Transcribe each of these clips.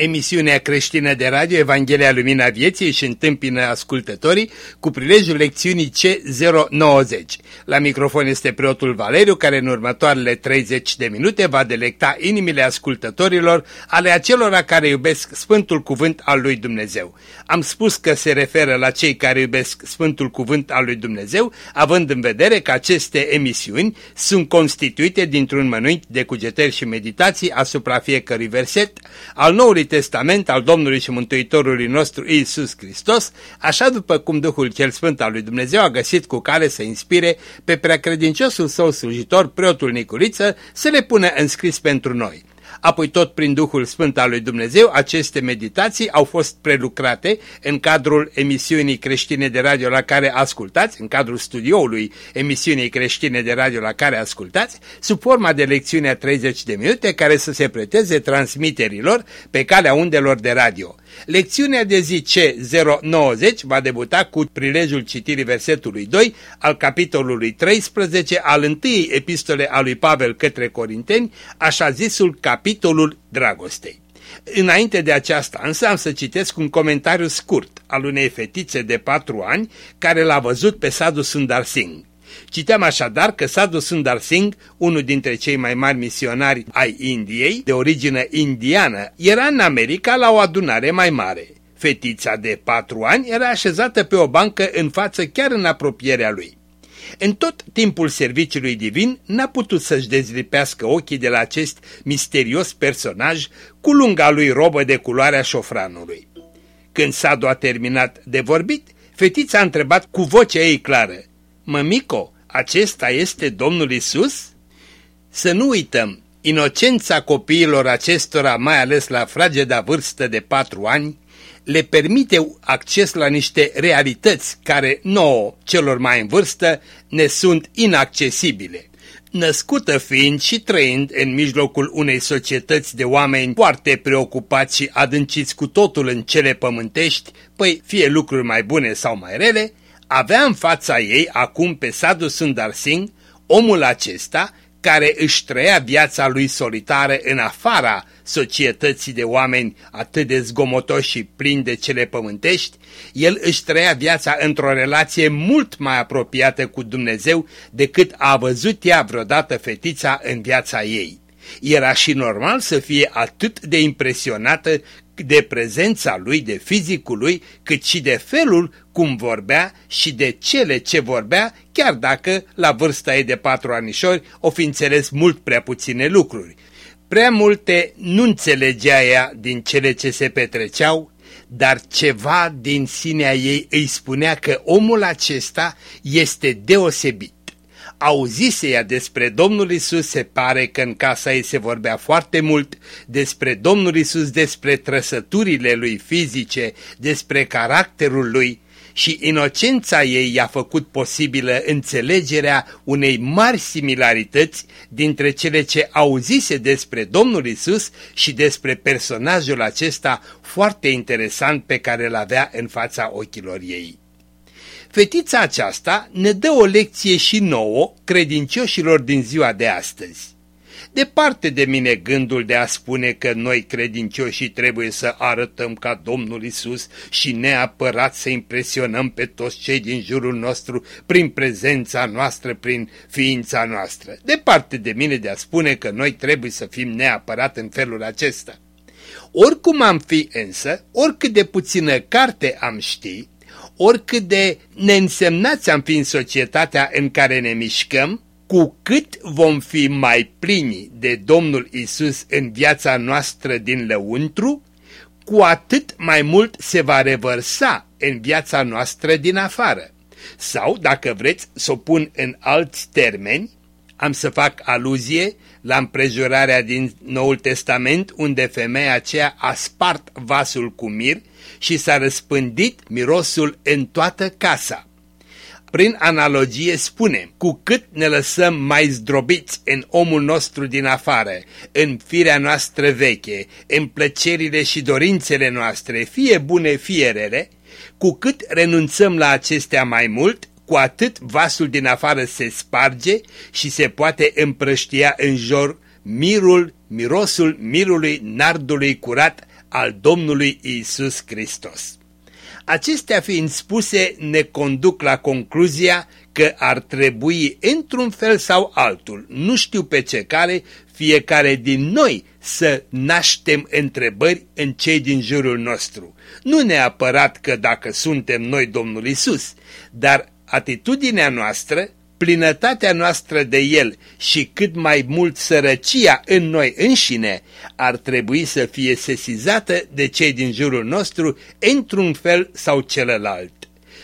Emisiunea creștină de radio Evanghelia Lumina Vieții își întâmpină ascultătorii cu prilejul lecțiunii C090. La microfon este preotul Valeriu care în următoarele 30 de minute va delecta inimile ascultătorilor ale acelora care iubesc Sfântul Cuvânt al lui Dumnezeu. Am spus că se referă la cei care iubesc Sfântul Cuvânt al lui Dumnezeu, având în vedere că aceste emisiuni sunt constituite dintr-un mănânc de cugetări și meditații asupra fiecărui verset al noului Testament al Domnului și Mântuitorului nostru Iisus Hristos, așa după cum Duhul cel Sfânt al lui Dumnezeu a găsit cu care să inspire pe preacredinciosul său slujitor, preotul Nicuriță, să le pună înscris pentru noi. Apoi tot prin Duhul Sfânt al lui Dumnezeu, aceste meditații au fost prelucrate în cadrul emisiunii creștine de radio la care ascultați, în cadrul studioului emisiunii creștine de radio la care ascultați, sub forma de lecțiune a 30 de minute care să se preteze transmiterilor pe calea undelor de radio. Lecțiunea de zi C090 va debuta cu prilejul citirii versetului 2 al capitolului 13 al întâiei epistole a lui Pavel către Corinteni, așa zisul capitolul dragostei. Înainte de aceasta însă am să citesc un comentariu scurt al unei fetițe de patru ani care l-a văzut pe Sadhu Sundar Singh. Citeam așadar că Sadhu Sundar Singh, unul dintre cei mai mari misionari ai Indiei, de origine indiană, era în America la o adunare mai mare. Fetița de patru ani era așezată pe o bancă în față chiar în apropierea lui. În tot timpul serviciului divin n-a putut să-și dezlipească ochii de la acest misterios personaj cu lunga lui robă de culoarea șofranului. Când Sadu a terminat de vorbit, fetița a întrebat cu vocea ei clară, Mămico, acesta este Domnul Isus? Să nu uităm, inocența copiilor acestora, mai ales la frageda vârstă de patru ani, le permite acces la niște realități care nouă, celor mai în vârstă, ne sunt inaccesibile. Născută fiind și trăind în mijlocul unei societăți de oameni foarte preocupați și adânciți cu totul în cele pământești, păi fie lucruri mai bune sau mai rele, avea în fața ei acum pe Sadhu Sundar Singh, omul acesta care își trăia viața lui solitară în afara societății de oameni atât de zgomotoși și plini de cele pământești, el își trăia viața într-o relație mult mai apropiată cu Dumnezeu decât a văzut ea vreodată fetița în viața ei. Era și normal să fie atât de impresionată de prezența lui, de fizicul lui, cât și de felul cum vorbea și de cele ce vorbea, chiar dacă la vârsta ei de patru anișori o fi înțeles mult prea puține lucruri. Prea multe nu înțelegea ea din cele ce se petreceau, dar ceva din sinea ei îi spunea că omul acesta este deosebit auzise ea despre Domnul Isus, se pare că în casa ei se vorbea foarte mult despre Domnul Isus, despre trăsăturile lui fizice, despre caracterul lui și inocența ei i-a făcut posibilă înțelegerea unei mari similarități dintre cele ce auzise despre Domnul Isus și despre personajul acesta foarte interesant pe care îl avea în fața ochilor ei. Fetița aceasta ne dă o lecție și nouă credincioșilor din ziua de astăzi. Departe de mine gândul de a spune că noi credincioșii trebuie să arătăm ca Domnul Isus și neapărat să impresionăm pe toți cei din jurul nostru prin prezența noastră, prin ființa noastră. Departe de mine de a spune că noi trebuie să fim neapărat în felul acesta. Oricum am fi însă, oricât de puțină carte am ști, oricât de neînsemnați am fi în societatea în care ne mișcăm, cu cât vom fi mai plini de Domnul Isus în viața noastră din lăuntru, cu atât mai mult se va revărsa în viața noastră din afară. Sau, dacă vreți să o pun în alți termeni, am să fac aluzie la împrejurarea din Noul Testament unde femeia aceea a spart vasul cu mir și s-a răspândit mirosul în toată casa. Prin analogie spunem, cu cât ne lăsăm mai zdrobiți în omul nostru din afară, în firea noastră veche, în plăcerile și dorințele noastre, fie bune, fie rele, cu cât renunțăm la acestea mai mult, cu atât vasul din afară se sparge și se poate împrăștia în jur mirul, mirosul mirului nardului curat al Domnului Isus Hristos. Acestea fiind spuse, ne conduc la concluzia că ar trebui, într-un fel sau altul, nu știu pe ce cale, fiecare din noi să naștem întrebări în cei din jurul nostru. Nu neapărat că dacă suntem noi Domnul Isus, dar atitudinea noastră, plinătatea noastră de El și cât mai mult sărăcia în noi înșine ar trebui să fie sesizată de cei din jurul nostru într-un fel sau celălalt.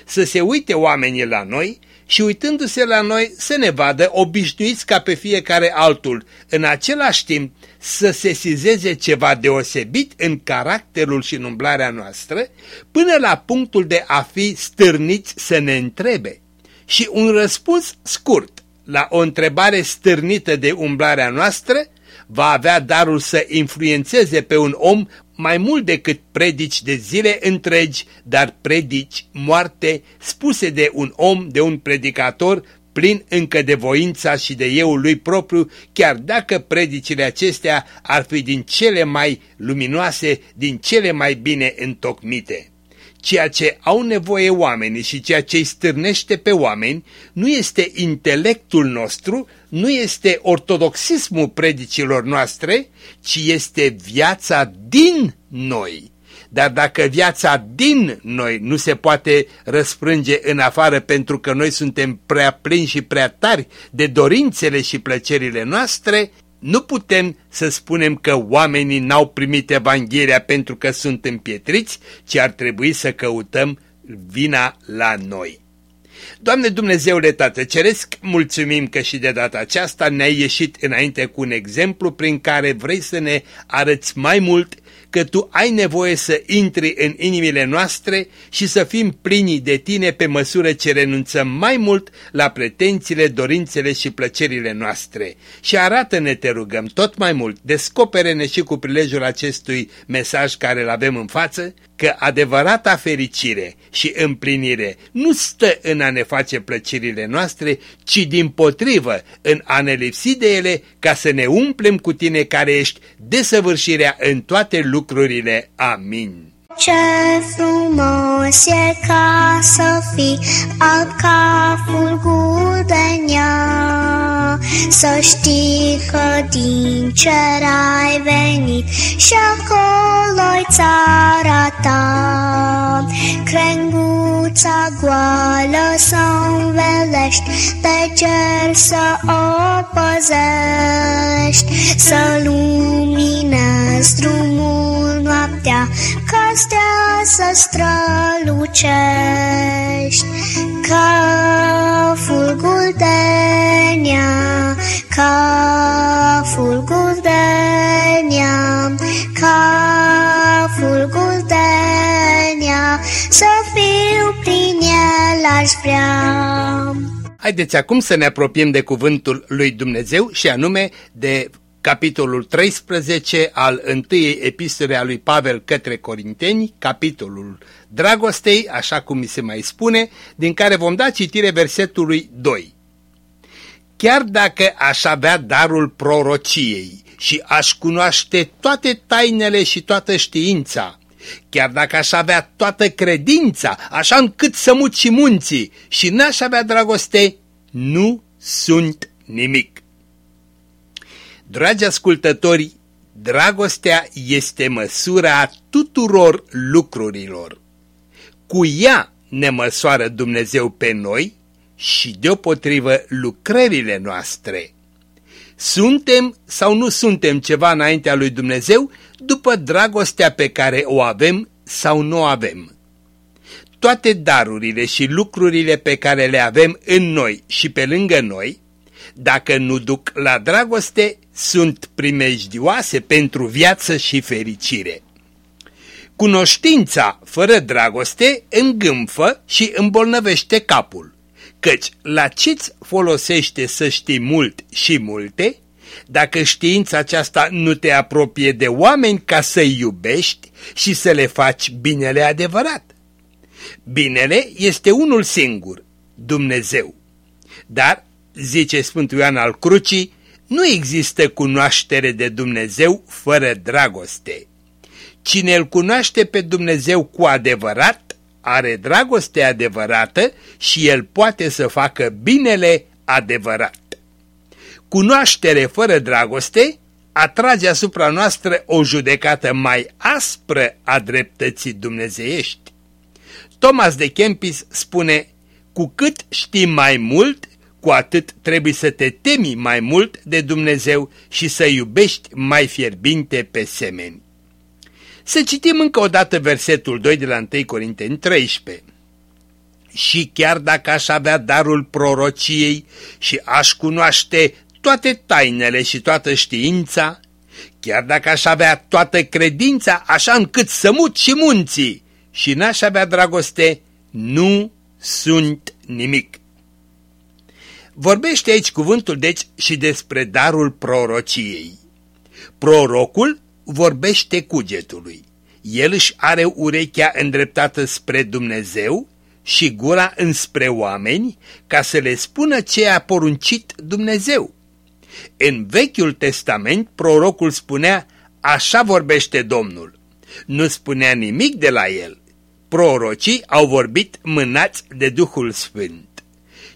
Să se uite oamenii la noi și uitându-se la noi să ne vadă obișnuiți ca pe fiecare altul, în același timp să sesizeze ceva deosebit în caracterul și în umblarea noastră, până la punctul de a fi stârniți să ne întrebe. Și un răspuns scurt la o întrebare stârnită de umblarea noastră va avea darul să influențeze pe un om mai mult decât predici de zile întregi, dar predici moarte spuse de un om, de un predicator, plin încă de voința și de euul lui propriu, chiar dacă predicile acestea ar fi din cele mai luminoase, din cele mai bine întocmite. Ceea ce au nevoie oamenii și ceea ce îi stârnește pe oameni nu este intelectul nostru, nu este ortodoxismul predicilor noastre, ci este viața din noi. Dar dacă viața din noi nu se poate răsprânge în afară pentru că noi suntem prea plini și prea tari de dorințele și plăcerile noastre, nu putem să spunem că oamenii n-au primit Evanghelia pentru că sunt împietriți, ci ar trebui să căutăm vina la noi. Doamne Dumnezeule Tată Ceresc, mulțumim că și de data aceasta ne-ai ieșit înainte cu un exemplu prin care vrei să ne arăți mai mult că Tu ai nevoie să intri în inimile noastre și să fim plini de Tine pe măsură ce renunțăm mai mult la pretențiile, dorințele și plăcerile noastre. Și arată-ne, te rugăm, tot mai mult, descopere-ne și cu prilejul acestui mesaj care îl avem în față, că adevărata fericire și împlinire nu stă în a ne face plăcerile noastre, ci din potrivă în a ne lipsi de ele ca să ne umplem cu tine care ești desăvârșirea în toate lucrurile. Amin. Ce frumos e ca să fii alb ca fulgul de nea, Să știi că din cer ai venit și acolo-i țara ta. Crenguța goală să învelești, de cer să o păzești, Să luminezi drumul noaptea, ca stea să strălucești ca fulgul de nea, ca fulgul de nea, ca fulgul de nea, să fiu prin el aș vrea. Haideți acum să ne apropiem de cuvântul lui Dumnezeu și anume de capitolul 13 al întâiei epistole a lui Pavel către Corinteni, capitolul dragostei, așa cum mi se mai spune, din care vom da citire versetului 2. Chiar dacă aș avea darul prorociei și aș cunoaște toate tainele și toată știința, chiar dacă aș avea toată credința, așa încât să mut și munții și n-aș avea dragoste, nu sunt nimic. Dragi ascultători, dragostea este măsura tuturor lucrurilor. Cu ea ne măsoară Dumnezeu pe noi și deopotrivă lucrările noastre. Suntem sau nu suntem ceva înaintea lui Dumnezeu după dragostea pe care o avem sau nu avem. toate darurile și lucrurile pe care le avem în noi și pe lângă noi, dacă nu duc la dragoste, sunt primejdioase pentru viață și fericire. Cunoștința fără dragoste îngâmfă și îmbolnăvește capul, căci la ce-ți folosește să știi mult și multe, dacă știința aceasta nu te apropie de oameni ca să-i iubești și să le faci binele adevărat. Binele este unul singur, Dumnezeu. Dar, zice Sfântul Ioan al Crucii, nu există cunoaștere de Dumnezeu fără dragoste. Cine îl cunoaște pe Dumnezeu cu adevărat, are dragoste adevărată și el poate să facă binele adevărat. Cunoaștere fără dragoste atrage asupra noastră o judecată mai aspră a dreptății dumnezeiești. Thomas de Kempis spune, cu cât știi mai mult, cu atât trebuie să te temi mai mult de Dumnezeu și să iubești mai fierbinte pe semeni. Să citim încă o dată versetul 2 de la 1 Corinteni 13. Și chiar dacă aș avea darul prorociei și aș cunoaște toate tainele și toată știința, chiar dacă aș avea toată credința așa încât să mut și munții și n-aș avea dragoste, nu sunt nimic. Vorbește aici cuvântul deci și despre darul prorociei. Prorocul vorbește cugetului. El își are urechea îndreptată spre Dumnezeu și gura înspre oameni ca să le spună ce a poruncit Dumnezeu. În Vechiul Testament prorocul spunea, așa vorbește Domnul. Nu spunea nimic de la el. Prorocii au vorbit mânați de Duhul Sfânt.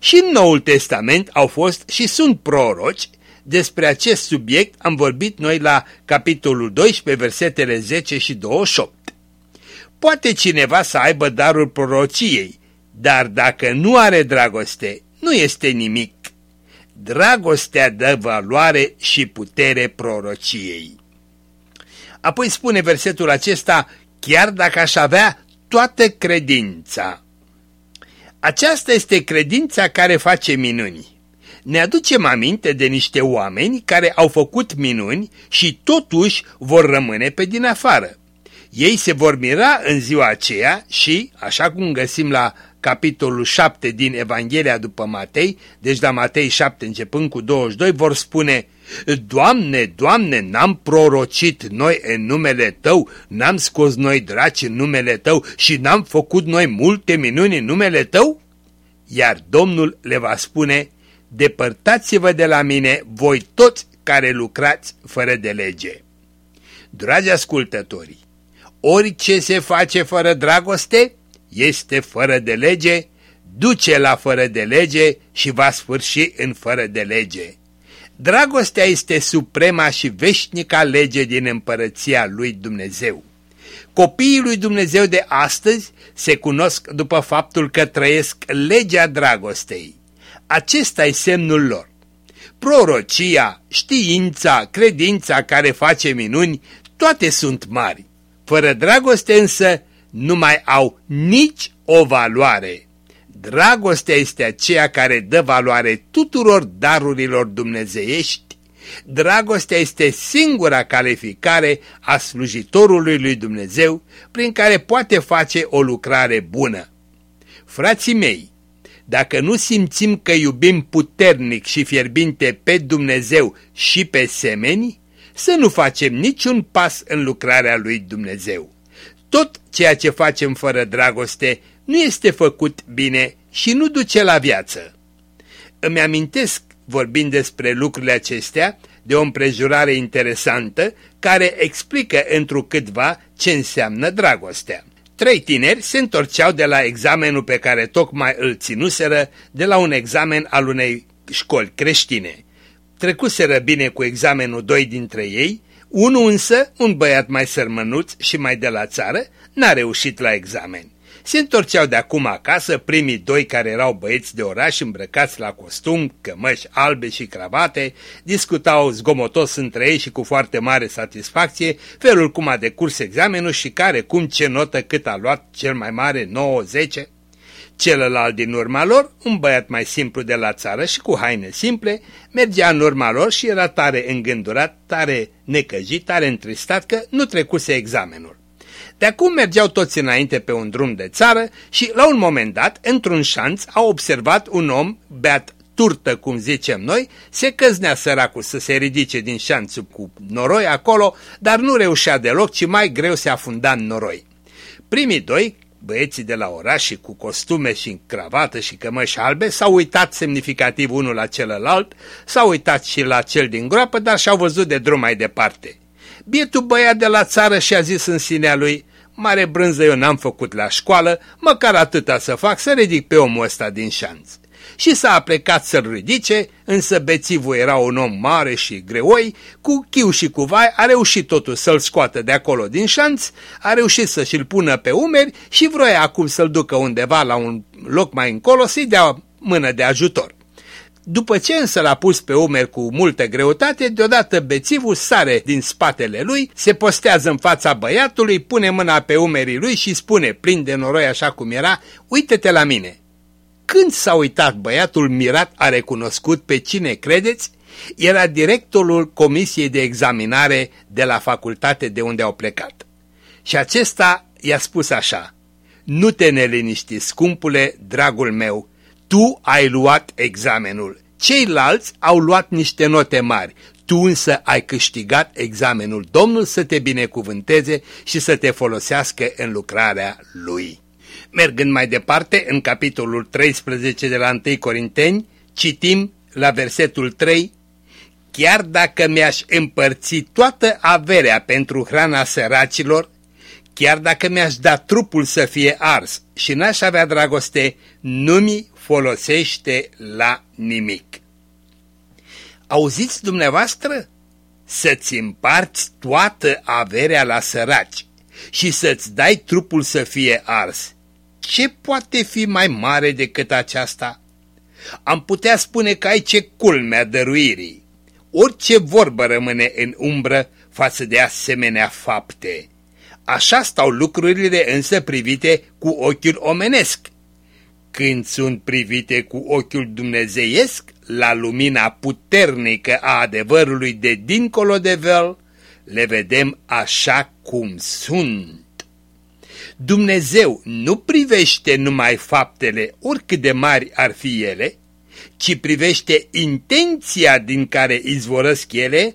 Și în Noul Testament au fost și sunt proroci, despre acest subiect am vorbit noi la capitolul 12, versetele 10 și 28. Poate cineva să aibă darul prorociei, dar dacă nu are dragoste, nu este nimic. Dragostea dă valoare și putere prorociei. Apoi spune versetul acesta, chiar dacă aș avea toată credința. Aceasta este credința care face minuni. Ne aducem aminte de niște oameni care au făcut minuni și totuși vor rămâne pe din afară. Ei se vor mira în ziua aceea și, așa cum găsim la capitolul 7 din Evanghelia după Matei, deci la Matei 7 începând cu 22, vor spune Doamne, Doamne, n-am prorocit noi în numele Tău, n-am scos noi draci în numele Tău și n-am făcut noi multe minuni în numele Tău? Iar Domnul le va spune, depărtați-vă de la mine, voi toți care lucrați fără de lege. Dragi ascultători, orice se face fără dragoste este fără de lege, duce la fără de lege și va sfârși în fără de lege. Dragostea este suprema și veșnica lege din împărăția lui Dumnezeu. Copiii lui Dumnezeu de astăzi se cunosc după faptul că trăiesc legea dragostei. Acesta e semnul lor. Prorocia, știința, credința care face minuni, toate sunt mari. Fără dragoste însă nu mai au nici o valoare. Dragostea este aceea care dă valoare tuturor darurilor dumnezeiești. Dragostea este singura calificare a slujitorului lui Dumnezeu prin care poate face o lucrare bună. Frații mei, dacă nu simțim că iubim puternic și fierbinte pe Dumnezeu și pe semeni, să nu facem niciun pas în lucrarea lui Dumnezeu. Tot ceea ce facem fără dragoste nu este făcut bine și nu duce la viață. Îmi amintesc, vorbind despre lucrurile acestea, de o împrejurare interesantă care explică întrucâtva ce înseamnă dragostea. Trei tineri se întorceau de la examenul pe care tocmai îl ținuseră de la un examen al unei școli creștine. Trecuseră bine cu examenul doi dintre ei, unul însă, un băiat mai sărmănuț și mai de la țară, n-a reușit la examen. Se întorceau de acum acasă primii doi care erau băieți de oraș îmbrăcați la costum, cămăși albe și cravate, discutau zgomotos între ei și cu foarte mare satisfacție felul cum a decurs examenul și care, cum, ce notă, cât a luat cel mai mare, 9-10. Celălalt din urma lor, un băiat mai simplu de la țară și cu haine simple, mergea în urma lor și era tare îngândurat, tare necăjit, tare întristat că nu trecuse examenul. De acum mergeau toți înainte pe un drum de țară și, la un moment dat, într-un șanț, au observat un om, beat turtă, cum zicem noi, se căznea săracul să se ridice din șanțul cu noroi acolo, dar nu reușea deloc, ci mai greu se afunda în noroi. Primii doi, băieții de la oraș și cu costume și cravată și cămăși albe, s-au uitat semnificativ unul la celălalt, s-au uitat și la cel din groapă, dar și-au văzut de drum mai departe. Bietul băiat de la țară și-a zis în sinea lui, mare brânză eu n-am făcut la școală, măcar atâta să fac să ridic pe omul ăsta din șanț. Și s-a plecat să-l ridice, însă bețivul era un om mare și greoi, cu chiu și cu vai, a reușit totul să-l scoată de acolo din șanț, a reușit să și-l pună pe umeri și vroia acum să-l ducă undeva la un loc mai încolo să-i dea mână de ajutor. După ce însă l-a pus pe umeri cu multă greutate, deodată bețivul sare din spatele lui, se postează în fața băiatului, pune mâna pe umerii lui și spune, plin de noroi așa cum era, uite-te la mine. Când s-a uitat băiatul mirat a recunoscut pe cine credeți, era directorul comisiei de examinare de la facultate de unde au plecat. Și acesta i-a spus așa, nu te neliniști, scumpule, dragul meu, tu ai luat examenul. Ceilalți au luat niște note mari. Tu însă ai câștigat examenul. Domnul să te binecuvânteze și să te folosească în lucrarea lui. Mergând mai departe, în capitolul 13 de la 1 Corinteni, citim la versetul 3, Chiar dacă mi-aș împărți toată averea pentru hrana săracilor, chiar dacă mi-aș da trupul să fie ars și n-aș avea dragoste, nu mi folosește la nimic. Auziți dumneavoastră? Să-ți împarți toată averea la săraci și să-ți dai trupul să fie ars. Ce poate fi mai mare decât aceasta? Am putea spune că ai ce culmea dăruirii. Orice vorbă rămâne în umbră față de asemenea fapte. Așa stau lucrurile însă privite cu ochiul omenesc când sunt privite cu ochiul dumnezeiesc la lumina puternică a adevărului de dincolo de vel, le vedem așa cum sunt. Dumnezeu nu privește numai faptele, oricât de mari ar fi ele, ci privește intenția din care izvorăsc ele,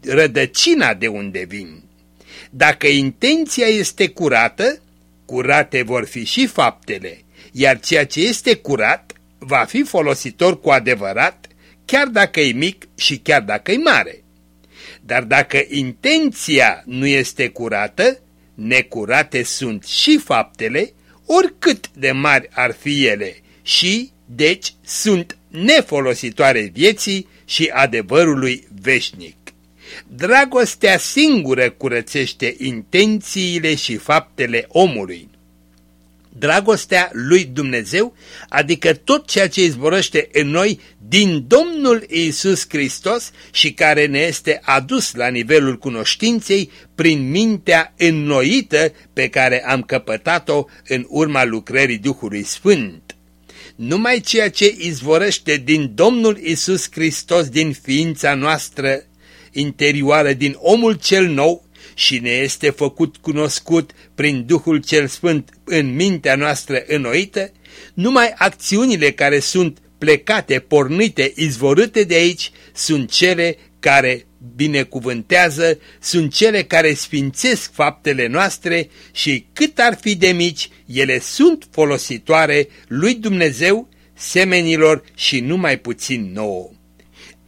rădăcina de unde vin. Dacă intenția este curată, curate vor fi și faptele, iar ceea ce este curat va fi folositor cu adevărat, chiar dacă e mic și chiar dacă e mare. Dar dacă intenția nu este curată, necurate sunt și faptele, oricât de mari ar fi ele, și, deci, sunt nefolositoare vieții și adevărului veșnic. Dragostea singură curățește intențiile și faptele omului. Dragostea lui Dumnezeu, adică tot ceea ce izvorăște în noi din Domnul Isus Hristos și care ne este adus la nivelul cunoștinței prin mintea înnoită pe care am căpătat-o în urma lucrării Duhului Sfânt. Numai ceea ce izvorăște din Domnul Isus Hristos din ființa noastră interioară, din omul cel nou, și ne este făcut cunoscut prin Duhul cel Sfânt în mintea noastră înnoită, numai acțiunile care sunt plecate, pornite, izvorâte de aici, sunt cele care binecuvântează, sunt cele care sfințesc faptele noastre și cât ar fi de mici, ele sunt folositoare lui Dumnezeu, semenilor și numai puțin nouă.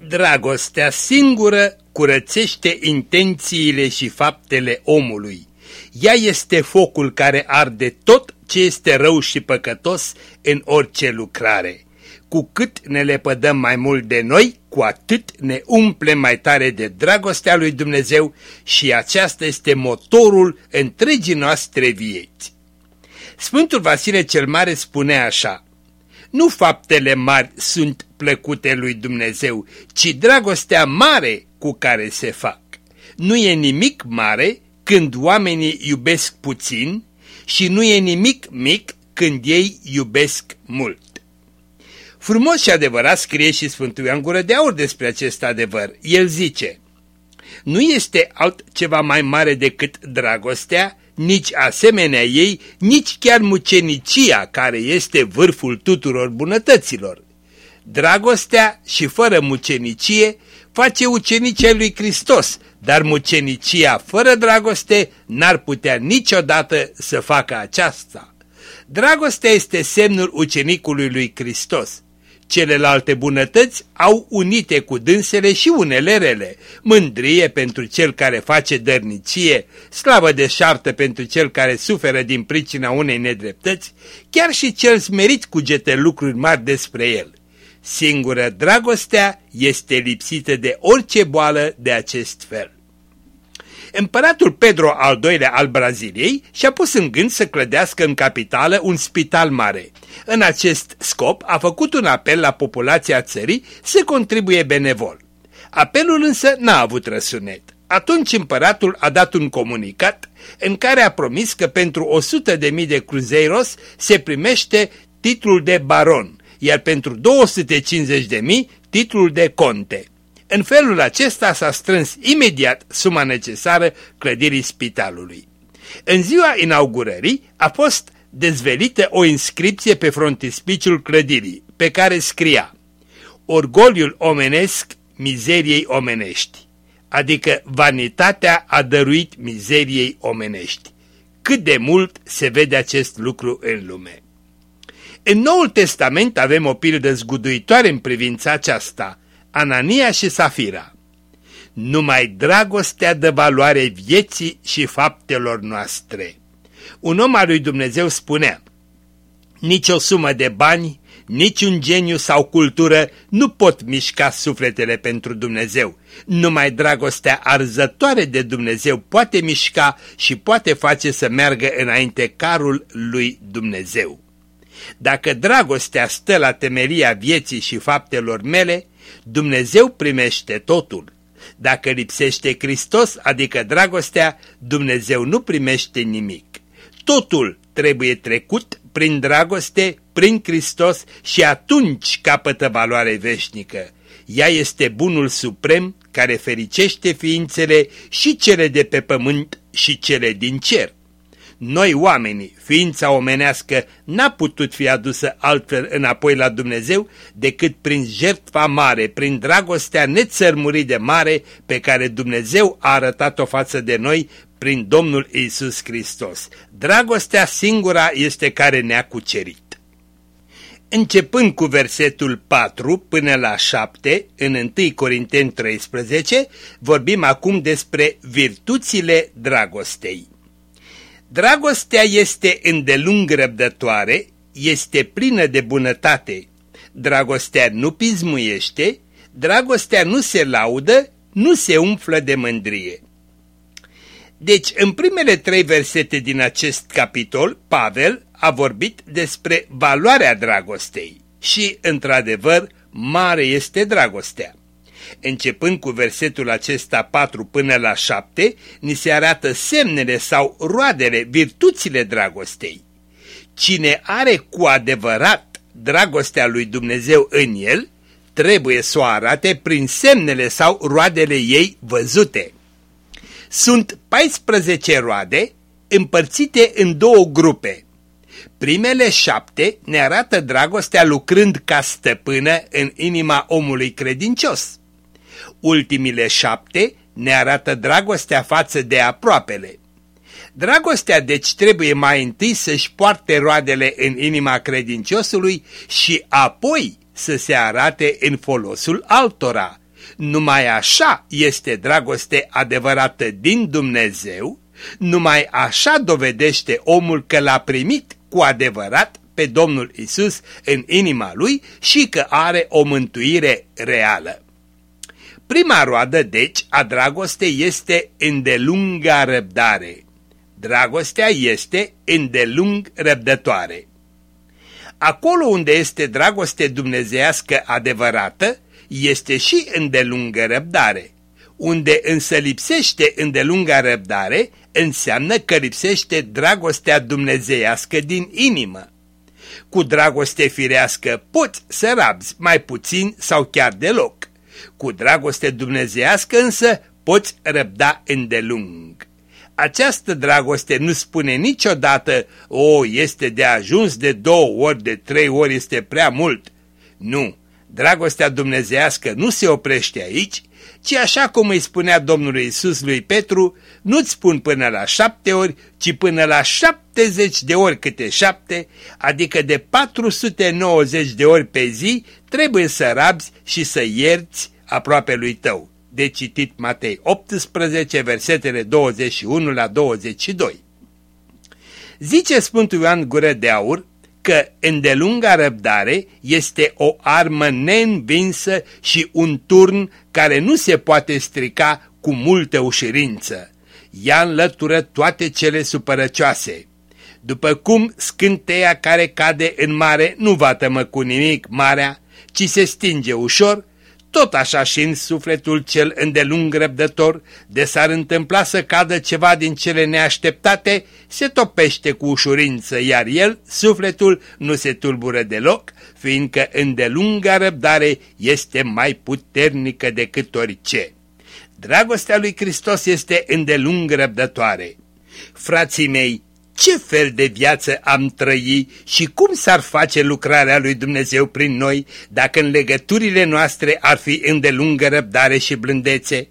Dragostea singură curățește intențiile și faptele omului. Ea este focul care arde tot ce este rău și păcătos în orice lucrare. Cu cât ne lepădăm mai mult de noi, cu atât ne umple mai tare de dragostea lui Dumnezeu și aceasta este motorul întregii noastre vieți. Sfântul Vasile cel Mare spune așa, Nu faptele mari sunt plăcute lui Dumnezeu, ci dragostea mare cu care se fac. Nu e nimic mare când oamenii iubesc puțin și nu e nimic mic când ei iubesc mult. Frumos și adevărat scrie și Sfântul Ioan Gură de Aur despre acest adevăr. El zice, nu este altceva mai mare decât dragostea, nici asemenea ei, nici chiar mucenicia, care este vârful tuturor bunătăților. Dragostea și fără mucenicie face ucenicia lui Hristos, dar mucenicia fără dragoste n-ar putea niciodată să facă aceasta. Dragostea este semnul ucenicului lui Hristos. Celelalte bunătăți au unite cu dânsele și unele rele, mândrie pentru cel care face dărnicie, slavă de șartă pentru cel care suferă din pricina unei nedreptăți, chiar și cel smerit cugete lucruri mari despre el. Singură dragostea este lipsită de orice boală de acest fel. Împăratul Pedro al II-lea al Braziliei și-a pus în gând să clădească în capitală un spital mare. În acest scop a făcut un apel la populația țării să contribuie benevol. Apelul însă n-a avut răsunet. Atunci împăratul a dat un comunicat în care a promis că pentru 100 de mii de cruzeiros se primește titlul de baron, iar pentru 250 de mii titlul de conte. În felul acesta s-a strâns imediat suma necesară clădirii spitalului. În ziua inaugurării a fost dezvelită o inscripție pe frontispiciul clădirii, pe care scria Orgoliul omenesc mizeriei omenești, adică vanitatea a dăruit mizeriei omenești. Cât de mult se vede acest lucru în lume. În Noul Testament avem o pildă zguduitoare în privința aceasta – Anania și Safira. Numai dragostea dă valoare vieții și faptelor noastre. Un om al lui Dumnezeu spunea, nici o sumă de bani, nici un geniu sau cultură nu pot mișca sufletele pentru Dumnezeu. Numai dragostea arzătoare de Dumnezeu poate mișca și poate face să meargă înainte carul lui Dumnezeu. Dacă dragostea stă la temelia vieții și faptelor mele, Dumnezeu primește totul. Dacă lipsește Hristos, adică dragostea, Dumnezeu nu primește nimic. Totul trebuie trecut prin dragoste, prin Hristos și atunci capătă valoare veșnică. Ea este bunul suprem care fericește ființele și cele de pe pământ și cele din cer. Noi oamenii, ființa omenească, n-a putut fi adusă altfel înapoi la Dumnezeu decât prin jertfa mare, prin dragostea nețărmurit de mare pe care Dumnezeu a arătat-o față de noi prin Domnul Isus Hristos. Dragostea singura este care ne-a cucerit. Începând cu versetul 4 până la 7, în 1 Corinteni 13, vorbim acum despre virtuțile dragostei. Dragostea este îndelung răbdătoare, este plină de bunătate. Dragostea nu pismuiește, dragostea nu se laudă, nu se umflă de mândrie. Deci, în primele trei versete din acest capitol, Pavel a vorbit despre valoarea dragostei și, într-adevăr, mare este dragostea. Începând cu versetul acesta 4 până la 7, ni se arată semnele sau roadele, virtuțile dragostei. Cine are cu adevărat dragostea lui Dumnezeu în el, trebuie să o arate prin semnele sau roadele ei văzute. Sunt 14 roade împărțite în două grupe. Primele șapte ne arată dragostea lucrând ca stăpână în inima omului credincios. Ultimile șapte ne arată dragostea față de aproapele. Dragostea deci trebuie mai întâi să-și poarte roadele în inima credinciosului și apoi să se arate în folosul altora. Numai așa este dragoste adevărată din Dumnezeu, numai așa dovedește omul că l-a primit cu adevărat pe Domnul Isus în inima lui și că are o mântuire reală. Prima roadă, deci, a dragostei este îndelunga răbdare. dragostea este îndelung răbdătoare. Acolo unde este dragoste dumnezească adevărată, este și îndelungă răbdare. Unde însă lipsește îndelunga răbdare, înseamnă că lipsește dragostea dumnezeiască din inimă. Cu dragoste firească poți să rabzi mai puțin sau chiar deloc. Cu dragoste dumnezeiască însă poți răbda îndelung. Această dragoste nu spune niciodată, o, este de ajuns de două ori, de trei ori, este prea mult. Nu, dragostea dumnezească nu se oprește aici, ci așa cum îi spunea Domnul Iisus lui Petru, nu-ți spun până la șapte ori, ci până la șaptezeci de ori câte șapte, adică de 490 de ori pe zi, trebuie să rabzi și să ierți aproape lui tău. De citit Matei 18, versetele 21 la 22. Zice Sfântul Ioan Gură de Aur că îndelunga răbdare este o armă neînvinsă și un turn care nu se poate strica cu multă ușurință. Ea înlătură toate cele supărăcioase. După cum scânteia care cade în mare nu va tămă cu nimic marea, ci se stinge ușor, tot așa și în sufletul cel îndelung răbdător, de s-ar întâmpla să cadă ceva din cele neașteptate, se topește cu ușurință, iar el, sufletul, nu se tulbură deloc, fiindcă îndelunga răbdare este mai puternică decât orice. Dragostea lui Hristos este îndelung răbdătoare. Frații mei, ce fel de viață am trăi și cum s-ar face lucrarea lui Dumnezeu prin noi dacă în legăturile noastre ar fi îndelungă răbdare și blândețe?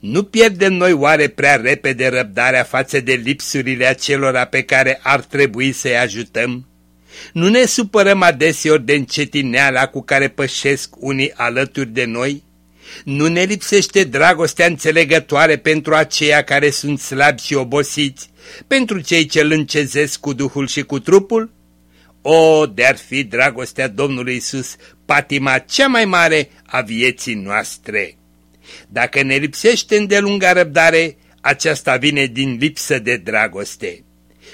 Nu pierdem noi oare prea repede răbdarea față de lipsurile acelora pe care ar trebui să-i ajutăm? Nu ne supărăm adeseori de încetineala cu care pășesc unii alături de noi? Nu ne lipsește dragostea înțelegătoare pentru aceia care sunt slabi și obosiți, pentru cei ce lâncezesc cu Duhul și cu trupul? O, de-ar fi dragostea Domnului Isus, patima cea mai mare a vieții noastre! Dacă ne lipsește îndelunga răbdare, aceasta vine din lipsă de dragoste.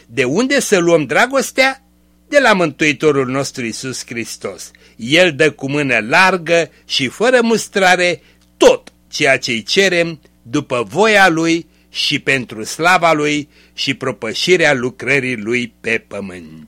De unde să luăm dragostea? De la Mântuitorul nostru Isus Hristos. El dă cu mână largă și fără mustrare tot ceea ce-i cerem după voia Lui și pentru slava Lui și propășirea lucrării Lui pe pământ.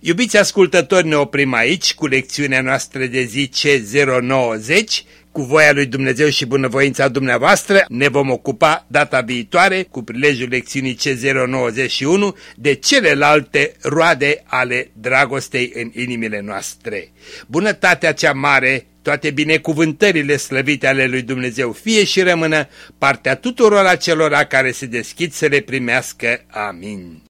Iubiți ascultători, ne oprim aici cu lecțiunea noastră de zi C090. Cu voia lui Dumnezeu și bunăvoința dumneavoastră ne vom ocupa data viitoare cu prilejul lecțiunii C091 de celelalte roade ale dragostei în inimile noastre. Bunătatea cea mare toate binecuvântările slăvite ale lui Dumnezeu fie și rămână partea tuturor acelora care se deschid să le primească. Amin.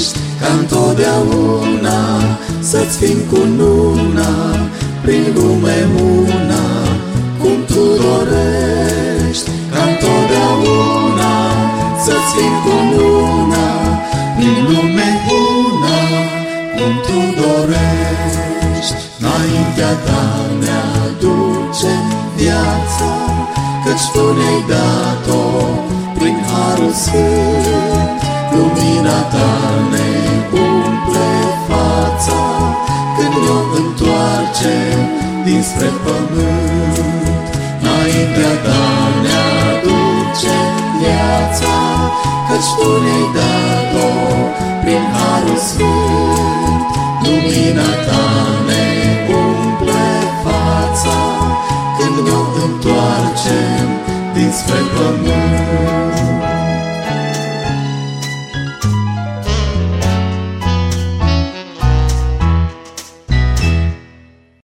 Făptuiești, ca întotdeauna să-ți fim cu nuna, prin lume una, cum tu dorești, ca întotdeauna să-ți fim cu nuna, Căci Tu ne-ai dat-o prin Harul Sfânt, Lumina Ta ne umple fața, când ne întoarcem dinspre pământ.